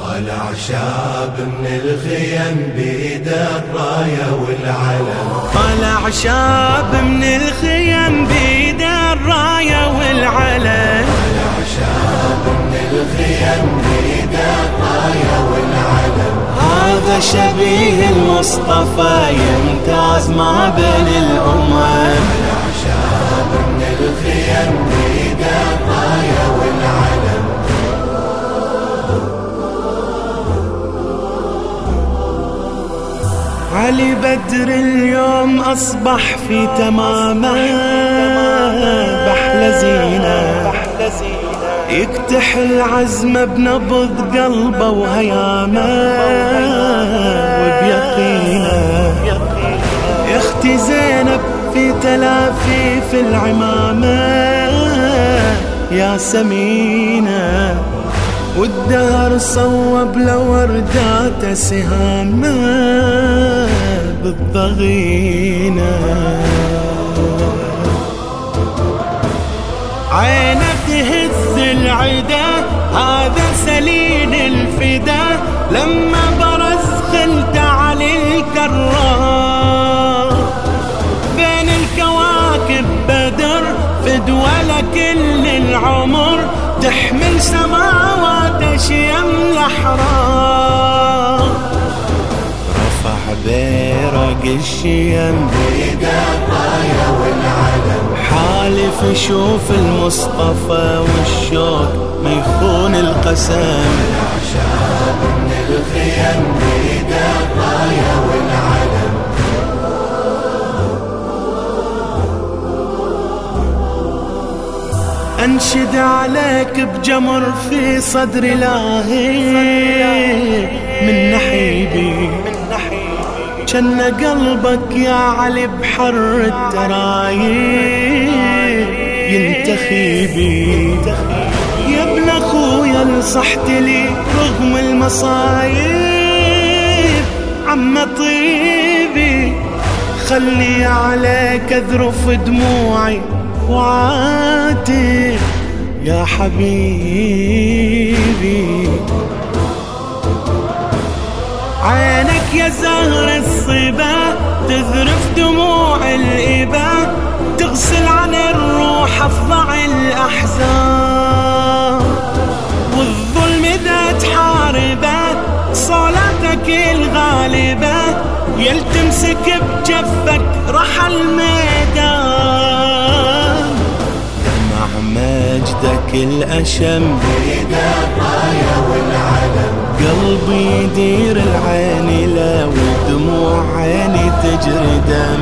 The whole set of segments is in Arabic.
طلع شاب من الخيم بيد الراية والعلم. طلع شاب من الخيم بيد الراية والعلم. طلع شاب من الخيم بيد الراية والعلم. هذا شبيه المصطفى يمتاز ما بين الأمم. طلع شاب من الخيم علي بدر اليوم أصبح في تمامه بحلى زينة. يكتحل عزمه بنبض قلبه وهيامه وبيقينه. أختي زينب في تلافيف العمامة يا سمينة. والدهر صوب لوردات سهامة بالضغينة. عينة تهز العدا هذا سليل الفدا. لما برز خلت علي الكرار بين الكواكب بدر فدوى لكل العمر. تحمل سماوات شيم الأحرار؟ رفع بيرق الشيم بيد الراية والعلم حالف يشوف المصطفى والشوق ما يخون القسم. شاب أنشد عليك بجمر في صدر لاهي من نحيبي. جن قلبك يا علي بحر الترايب ينتخي بي يا ابن اخويا نصحت لي رغم المصايب. عم طيبي خلي عليك أذرف دموعي. وعاتب يا حبيبي. عينك يا زهر الصبا تذرف دموع الإبا تغسل عن الروح افضع الأحزان. والظلم ذا تحاربه صلاتك الغالبة يلتمسك بجفك رحل ميدان مع مجدك الأشم. بيد الراية والعلم قلبي يدير العين لا ودموع عيني تجري دم.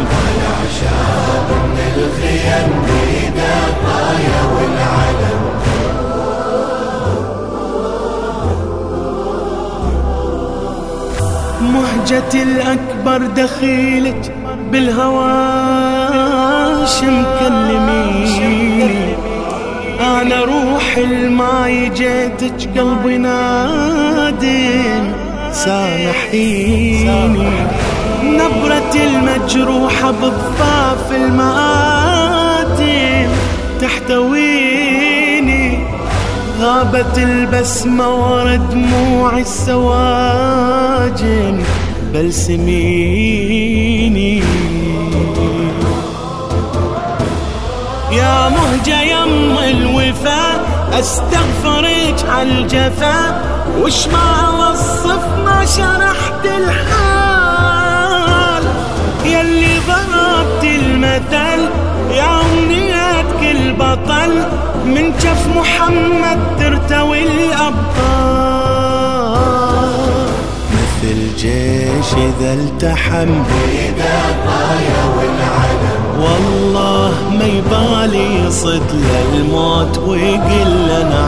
شاب من الخيم بيد الراية والعلم مهجتي الأكبر دخيلك بالهواشم كلميني أنا الماي جيتك قلبي نادم سامحيني. نبرتي المجروحة بضفاف المآتم تحتويني. غابت البسمة ورا دموع السواجن بلسميني يا مهجة يم الوفا أستغفرك عالجفا وش ما اوصف ما شرحت الحال. يلي ضربت المثل يا أمنية كل بطل. من جف محمد ترتوي الأبطال. مثل جيش إذا التحم بيد الراية والعلم والله ما يبالي صد للموت ويقل أنا